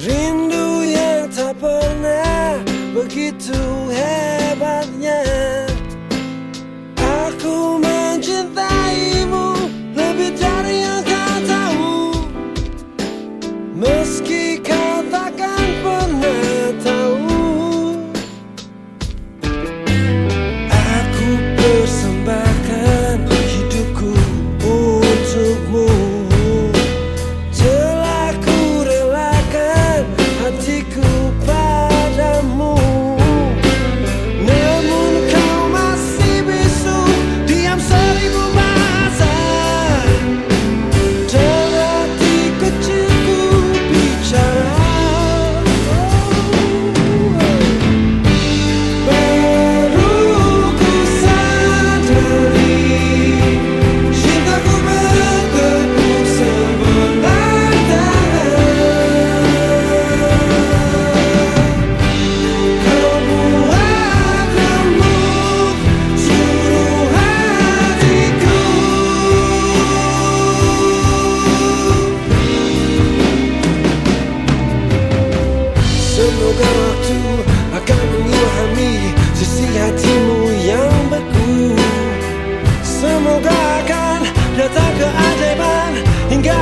Rindu yang tak pernah begitu hebatnya. 他像个阿宅般，应该